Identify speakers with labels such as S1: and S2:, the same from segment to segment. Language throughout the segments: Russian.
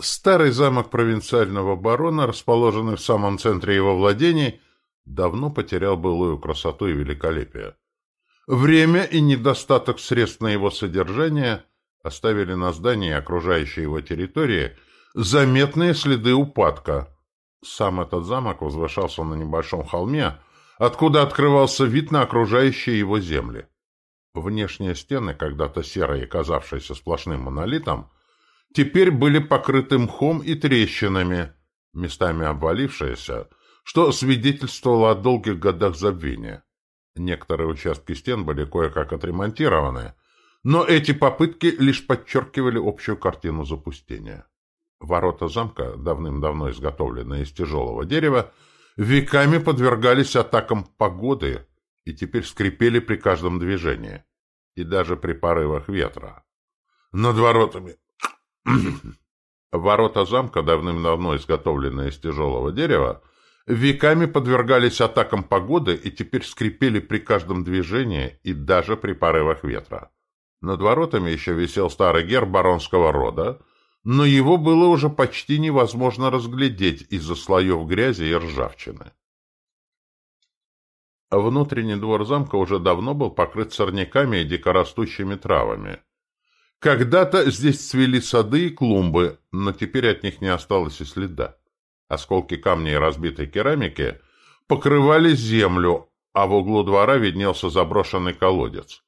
S1: Старый замок провинциального барона, расположенный в самом центре его владений, давно потерял былую красоту и великолепие. Время и недостаток средств на его содержание оставили на здании и окружающей его территории заметные следы упадка. Сам этот замок возвышался на небольшом холме, откуда открывался вид на окружающие его земли. Внешние стены, когда-то серые, казавшиеся сплошным монолитом, теперь были покрыты мхом и трещинами, местами обвалившиеся, что свидетельствовало о долгих годах забвения. Некоторые участки стен были кое-как отремонтированы, но эти попытки лишь подчеркивали общую картину запустения. Ворота замка, давным-давно изготовленные из тяжелого дерева, веками подвергались атакам погоды и теперь скрипели при каждом движении, и даже при порывах ветра. Над воротами... Ворота замка, давным-давно изготовленные из тяжелого дерева, веками подвергались атакам погоды и теперь скрипели при каждом движении и даже при порывах ветра. Над воротами еще висел старый герб баронского рода, но его было уже почти невозможно разглядеть из-за слоев грязи и ржавчины. Внутренний двор замка уже давно был покрыт сорняками и дикорастущими травами. Когда-то здесь цвели сады и клумбы, но теперь от них не осталось и следа. Осколки камней и разбитой керамики покрывали землю, а в углу двора виднелся заброшенный колодец.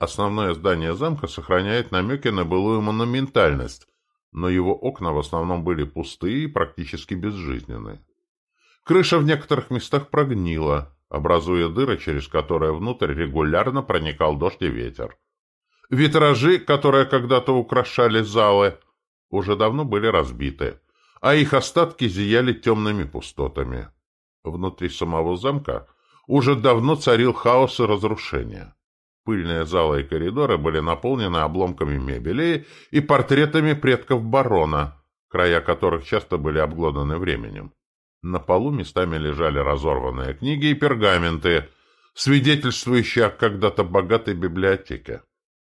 S1: Основное здание замка сохраняет намеки на былую монументальность, но его окна в основном были пустые и практически безжизненные. Крыша в некоторых местах прогнила, образуя дыры, через которые внутрь регулярно проникал дождь и ветер. Витражи, которые когда-то украшали залы, уже давно были разбиты а их остатки зияли темными пустотами. Внутри самого замка уже давно царил хаос и разрушение. Пыльные залы и коридоры были наполнены обломками мебели и портретами предков барона, края которых часто были обглоданы временем. На полу местами лежали разорванные книги и пергаменты, свидетельствующие о когда-то богатой библиотеке.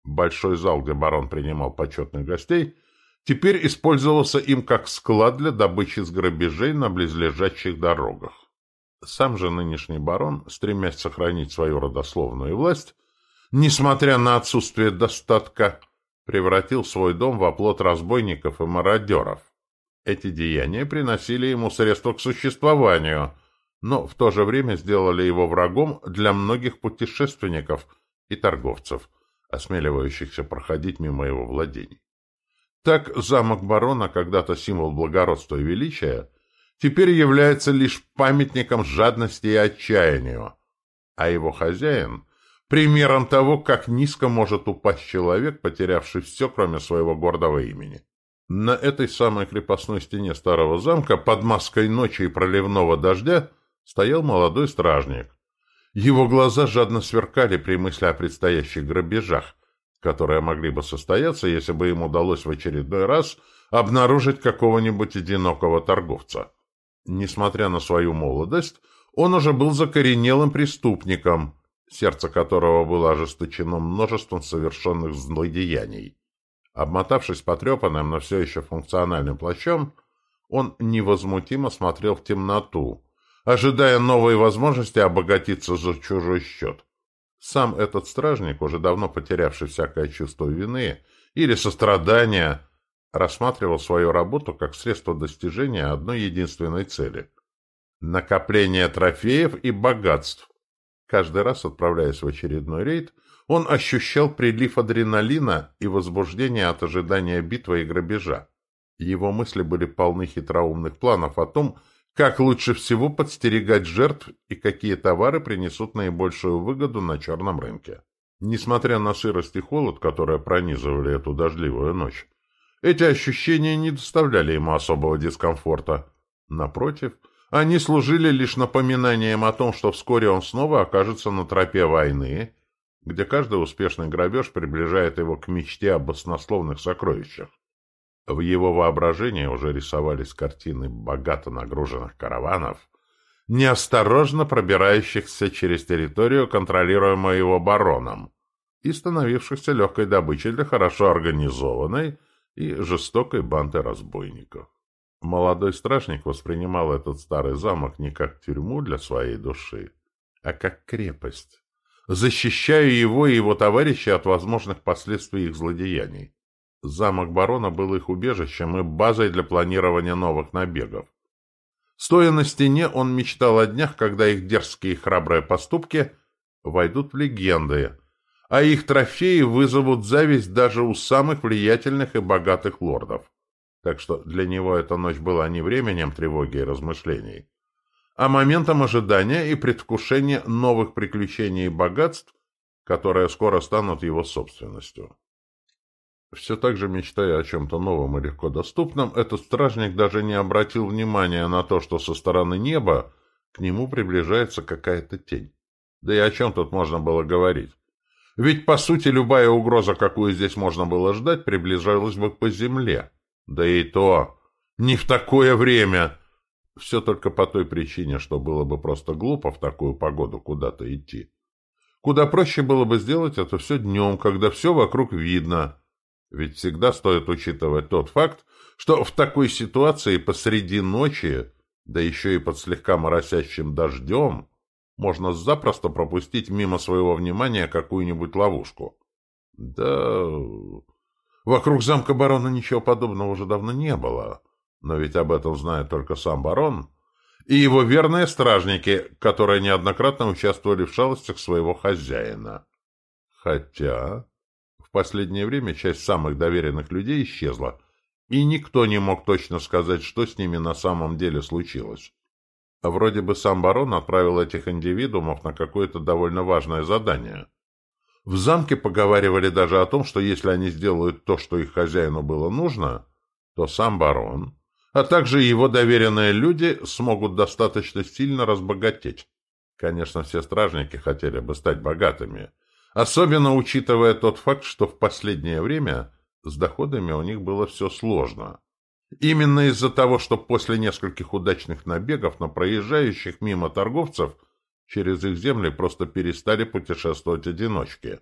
S1: Большой зал, где барон принимал почетных гостей, теперь использовался им как склад для добычи с грабежей на близлежащих дорогах. Сам же нынешний барон, стремясь сохранить свою родословную власть, несмотря на отсутствие достатка, превратил свой дом в оплот разбойников и мародеров. Эти деяния приносили ему средства к существованию, но в то же время сделали его врагом для многих путешественников и торговцев, осмеливающихся проходить мимо его владений. Так замок барона, когда-то символ благородства и величия, теперь является лишь памятником жадности и отчаянию, а его хозяин — примером того, как низко может упасть человек, потерявший все, кроме своего гордого имени. На этой самой крепостной стене старого замка под маской ночи и проливного дождя стоял молодой стражник. Его глаза жадно сверкали при мысли о предстоящих грабежах, которые могли бы состояться, если бы им удалось в очередной раз обнаружить какого-нибудь одинокого торговца. Несмотря на свою молодость, он уже был закоренелым преступником, сердце которого было ожесточено множеством совершенных злодеяний. Обмотавшись потрепанным, но все еще функциональным плащом, он невозмутимо смотрел в темноту, ожидая новой возможности обогатиться за чужой счет. Сам этот стражник, уже давно потерявший всякое чувство вины или сострадания, рассматривал свою работу как средство достижения одной единственной цели – накопления трофеев и богатств. Каждый раз, отправляясь в очередной рейд, он ощущал прилив адреналина и возбуждения от ожидания битвы и грабежа. Его мысли были полны хитроумных планов о том, как лучше всего подстерегать жертв и какие товары принесут наибольшую выгоду на черном рынке. Несмотря на сырость и холод, которые пронизывали эту дождливую ночь, эти ощущения не доставляли ему особого дискомфорта. Напротив, они служили лишь напоминанием о том, что вскоре он снова окажется на тропе войны, где каждый успешный грабеж приближает его к мечте об баснословных сокровищах. В его воображении уже рисовались картины богато нагруженных караванов, неосторожно пробирающихся через территорию, контролируемую его бароном, и становившихся легкой добычей для хорошо организованной и жестокой банды разбойников. Молодой стражник воспринимал этот старый замок не как тюрьму для своей души, а как крепость, защищая его и его товарищей от возможных последствий их злодеяний. Замок барона был их убежищем и базой для планирования новых набегов. Стоя на стене, он мечтал о днях, когда их дерзкие и храбрые поступки войдут в легенды, а их трофеи вызовут зависть даже у самых влиятельных и богатых лордов. Так что для него эта ночь была не временем тревоги и размышлений, а моментом ожидания и предвкушения новых приключений и богатств, которые скоро станут его собственностью. Все так же мечтая о чем-то новом и легко доступном, этот стражник даже не обратил внимания на то, что со стороны неба к нему приближается какая-то тень. Да и о чем тут можно было говорить? Ведь, по сути, любая угроза, какую здесь можно было ждать, приближалась бы по земле. Да и то не в такое время. Все только по той причине, что было бы просто глупо в такую погоду куда-то идти. Куда проще было бы сделать это все днем, когда все вокруг видно, ведь всегда стоит учитывать тот факт, что в такой ситуации посреди ночи, да еще и под слегка моросящим дождем, можно запросто пропустить мимо своего внимания какую-нибудь ловушку. Да, вокруг замка барона ничего подобного уже давно не было, но ведь об этом знает только сам барон и его верные стражники, которые неоднократно участвовали в шалостях своего хозяина. Хотя... В последнее время часть самых доверенных людей исчезла, и никто не мог точно сказать, что с ними на самом деле случилось. Вроде бы сам барон отправил этих индивидуумов на какое-то довольно важное задание. В замке поговаривали даже о том, что если они сделают то, что их хозяину было нужно, то сам барон, а также его доверенные люди смогут достаточно сильно разбогатеть. Конечно, все стражники хотели бы стать богатыми – Особенно учитывая тот факт, что в последнее время с доходами у них было все сложно. Именно из-за того, что после нескольких удачных набегов на проезжающих мимо торговцев через их земли просто перестали путешествовать одиночки.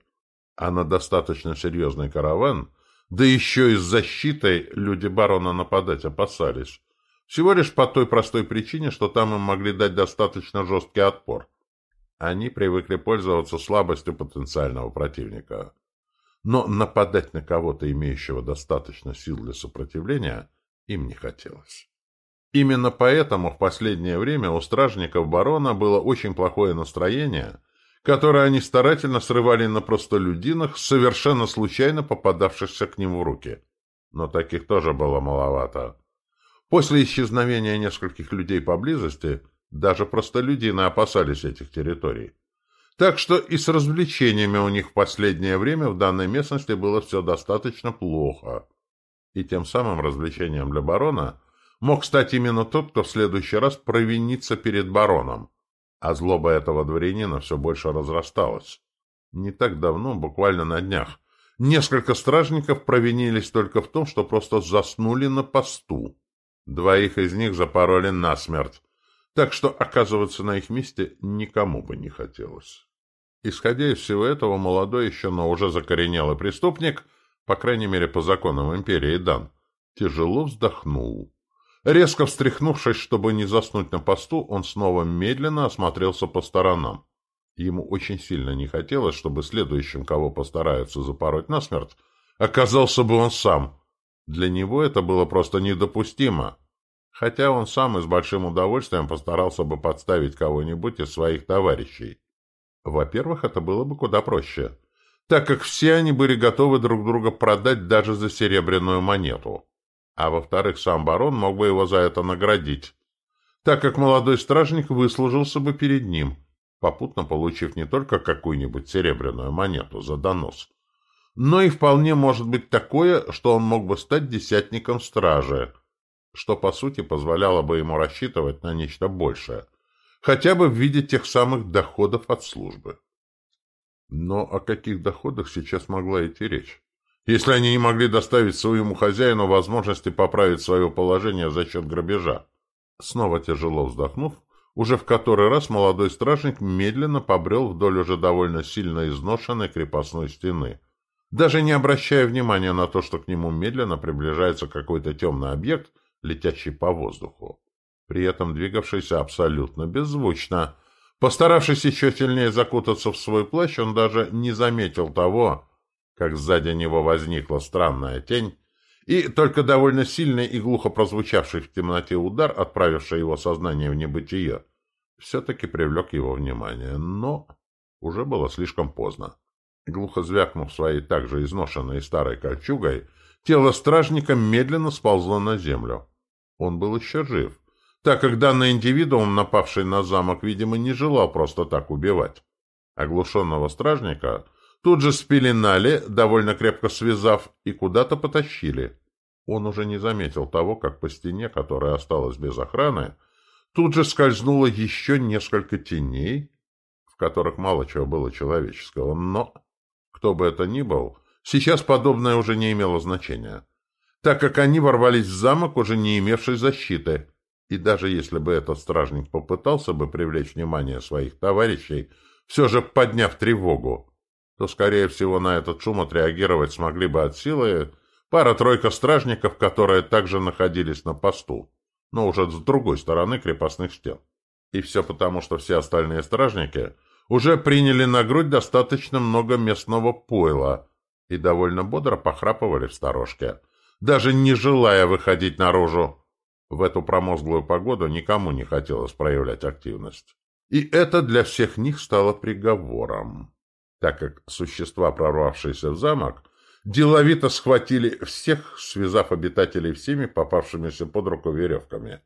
S1: А на достаточно серьезный караван, да еще и с защитой, люди барона нападать опасались. Всего лишь по той простой причине, что там им могли дать достаточно жесткий отпор. Они привыкли пользоваться слабостью потенциального противника. Но нападать на кого-то, имеющего достаточно сил для сопротивления, им не хотелось. Именно поэтому в последнее время у стражников барона было очень плохое настроение, которое они старательно срывали на простолюдинах, совершенно случайно попадавшихся к ним в руки. Но таких тоже было маловато. После исчезновения нескольких людей поблизости – даже простолюдины опасались этих территорий. Так что и с развлечениями у них в последнее время в данной местности было все достаточно плохо. И тем самым развлечением для барона мог стать именно тот, кто в следующий раз провинится перед бароном. А злоба этого дворянина все больше разрасталась. Не так давно, буквально на днях, несколько стражников провинились только в том, что просто заснули на посту. Двоих из них запороли насмерть, так что оказываться на их месте никому бы не хотелось. Исходя из всего этого, молодой еще, но уже закоренелый преступник, по крайней мере по законам империи Дан, тяжело вздохнул. Резко встряхнувшись, чтобы не заснуть на посту, он снова медленно осмотрелся по сторонам. Ему очень сильно не хотелось, чтобы следующим, кого постараются запороть насмерть, оказался бы он сам. Для него это было просто недопустимо хотя он сам и с большим удовольствием постарался бы подставить кого-нибудь из своих товарищей. Во-первых, это было бы куда проще, так как все они были готовы друг друга продать даже за серебряную монету. А во-вторых, сам барон мог бы его за это наградить, так как молодой стражник выслужился бы перед ним, попутно получив не только какую-нибудь серебряную монету за донос, но и вполне может быть такое, что он мог бы стать десятником стражи – что, по сути, позволяло бы ему рассчитывать на нечто большее, хотя бы в виде тех самых доходов от службы. Но о каких доходах сейчас могла идти речь? Если они не могли доставить своему хозяину возможности поправить свое положение за счет грабежа. Снова тяжело вздохнув, уже в который раз молодой стражник медленно побрел вдоль уже довольно сильно изношенной крепостной стены, даже не обращая внимания на то, что к нему медленно приближается какой-то темный объект, летящий по воздуху, при этом двигавшийся абсолютно беззвучно. Постаравшись еще сильнее закутаться в свой плащ, он даже не заметил того, как сзади него возникла странная тень, и только довольно сильный и глухо прозвучавший в темноте удар, отправивший его сознание в небытие, все-таки привлек его внимание, но уже было слишком поздно. Глухо звякнув своей также изношенной старой кольчугой, тело стражника медленно сползло на землю. Он был еще жив, так как данный индивидуум, напавший на замок, видимо, не желал просто так убивать. Оглушенного стражника тут же спеленали, довольно крепко связав, и куда-то потащили. Он уже не заметил того, как по стене, которая осталась без охраны, тут же скользнуло еще несколько теней, в которых мало чего было человеческого, но кто бы это ни был, сейчас подобное уже не имело значения, так как они ворвались в замок, уже не имевший защиты. И даже если бы этот стражник попытался бы привлечь внимание своих товарищей, все же подняв тревогу, то, скорее всего, на этот шум отреагировать смогли бы от силы пара-тройка стражников, которые также находились на посту, но уже с другой стороны крепостных стен. И все потому, что все остальные стражники уже приняли на грудь достаточно много местного пойла и довольно бодро похрапывали в сторожке, даже не желая выходить наружу. В эту промозглую погоду никому не хотелось проявлять активность. И это для всех них стало приговором, так как существа, прорвавшиеся в замок, деловито схватили всех, связав обитателей всеми попавшимися под руку веревками,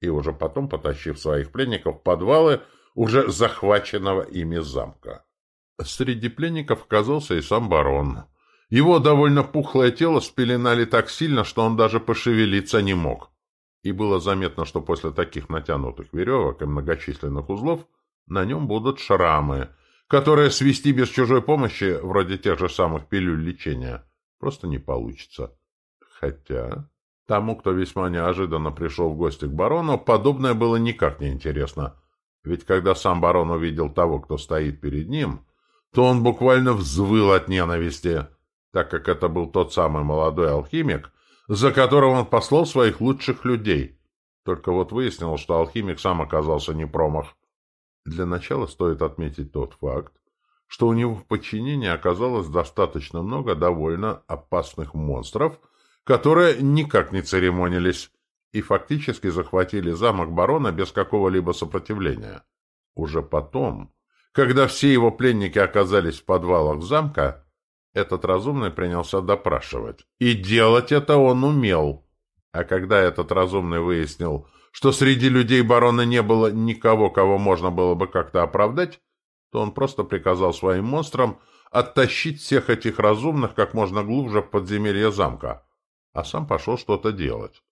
S1: и уже потом, потащив своих пленников в подвалы, уже захваченного ими замка. Среди пленников оказался и сам барон. Его довольно пухлое тело спеленали так сильно, что он даже пошевелиться не мог. И было заметно, что после таких натянутых веревок и многочисленных узлов на нем будут шрамы, которые свести без чужой помощи, вроде тех же самых пилюль лечения, просто не получится. Хотя тому, кто весьма неожиданно пришел в гости к барону, подобное было никак не интересно — ведь когда сам барон увидел того, кто стоит перед ним, то он буквально взвыл от ненависти, так как это был тот самый молодой алхимик, за которого он послал своих лучших людей. Только вот выяснилось, что алхимик сам оказался не промах. Для начала стоит отметить тот факт, что у него в подчинении оказалось достаточно много довольно опасных монстров, которые никак не церемонились и фактически захватили замок барона без какого-либо сопротивления. Уже потом, когда все его пленники оказались в подвалах замка, этот разумный принялся допрашивать. И делать это он умел. А когда этот разумный выяснил, что среди людей барона не было никого, кого можно было бы как-то оправдать, то он просто приказал своим монстрам оттащить всех этих разумных как можно глубже в подземелье замка, а сам пошел что-то делать.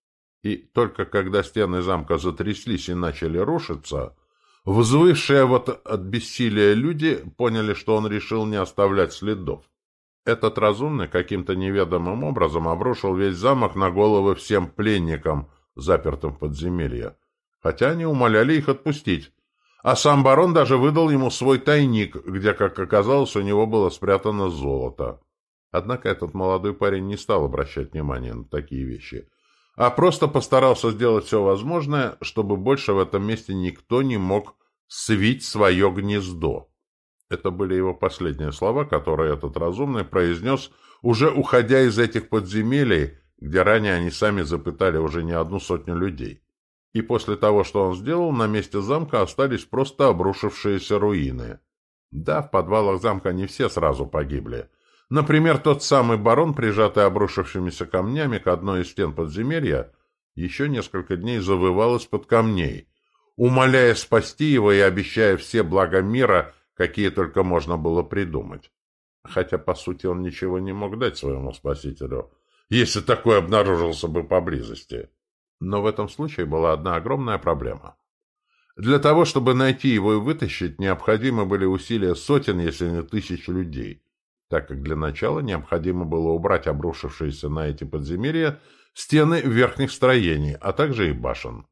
S1: И только когда стены замка затряслись и начали рушиться, взвывшие вот от бессилия люди поняли, что он решил не оставлять следов. Этот разумный каким-то неведомым образом обрушил весь замок на головы всем пленникам, запертым в подземелье, хотя они умоляли их отпустить. А сам барон даже выдал ему свой тайник, где, как оказалось, у него было спрятано золото. Однако этот молодой парень не стал обращать внимания на такие вещи – а просто постарался сделать все возможное, чтобы больше в этом месте никто не мог свить свое гнездо. Это были его последние слова, которые этот разумный произнес, уже уходя из этих подземелий, где ранее они сами запытали уже не одну сотню людей. И после того, что он сделал, на месте замка остались просто обрушившиеся руины. Да, в подвалах замка не все сразу погибли – Например, тот самый барон, прижатый обрушившимися камнями к одной из стен подземелья, еще несколько дней завывал из-под камней, умоляя спасти его и обещая все блага мира, какие только можно было придумать. Хотя, по сути, он ничего не мог дать своему спасителю, если такой обнаружился бы поблизости. Но в этом случае была одна огромная проблема. Для того, чтобы найти его и вытащить, необходимы были усилия сотен, если не тысяч людей так как для начала необходимо было убрать обрушившиеся на эти подземелья стены верхних строений, а также и башен.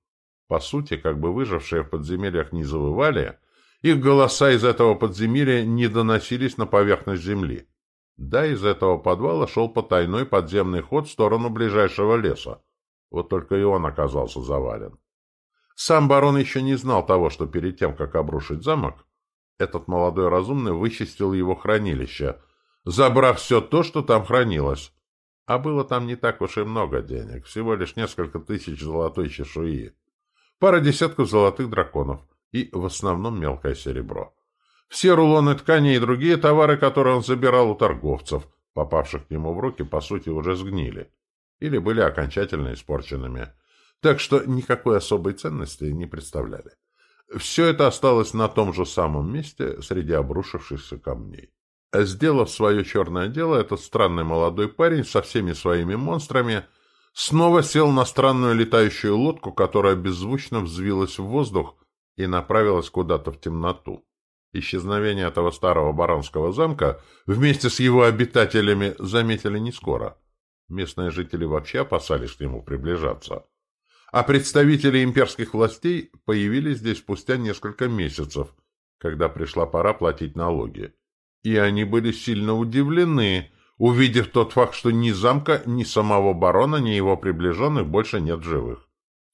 S1: По сути, как бы выжившие в подземельях не завывали, их голоса из этого подземелья не доносились на поверхность земли. Да, из этого подвала шел потайной подземный ход в сторону ближайшего леса. Вот только и он оказался завален. Сам барон еще не знал того, что перед тем, как обрушить замок, этот молодой разумный вычистил его хранилище, забрав все то, что там хранилось. А было там не так уж и много денег, всего лишь несколько тысяч золотой чешуи, пара десятков золотых драконов и в основном мелкое серебро. Все рулоны ткани и другие товары, которые он забирал у торговцев, попавших к нему в руки, по сути, уже сгнили или были окончательно испорченными, так что никакой особой ценности не представляли. Все это осталось на том же самом месте среди обрушившихся камней. Сделав свое черное дело, этот странный молодой парень со всеми своими монстрами снова сел на странную летающую лодку, которая беззвучно взвилась в воздух и направилась куда-то в темноту. Исчезновение этого старого баранского замка вместе с его обитателями заметили не скоро. Местные жители вообще опасались к нему приближаться. А представители имперских властей появились здесь спустя несколько месяцев, когда пришла пора платить налоги. И они были сильно удивлены, увидев тот факт, что ни замка, ни самого барона, ни его приближенных больше нет живых.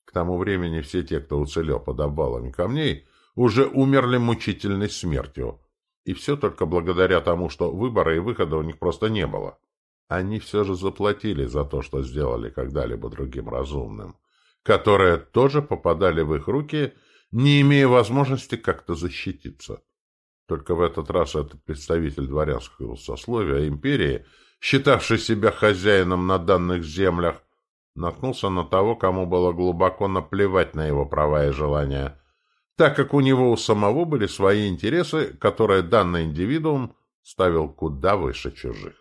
S1: К тому времени все те, кто уцелел под обвалами камней, уже умерли мучительной смертью. И все только благодаря тому, что выбора и выхода у них просто не было. Они все же заплатили за то, что сделали когда-либо другим разумным, которые тоже попадали в их руки, не имея возможности как-то защититься. Только в этот раз этот представитель дворянского сословия империи, считавший себя хозяином на данных землях, наткнулся на того, кому было глубоко наплевать на его права и желания, так как у него у самого были свои интересы, которые данный индивидуум ставил куда выше чужих.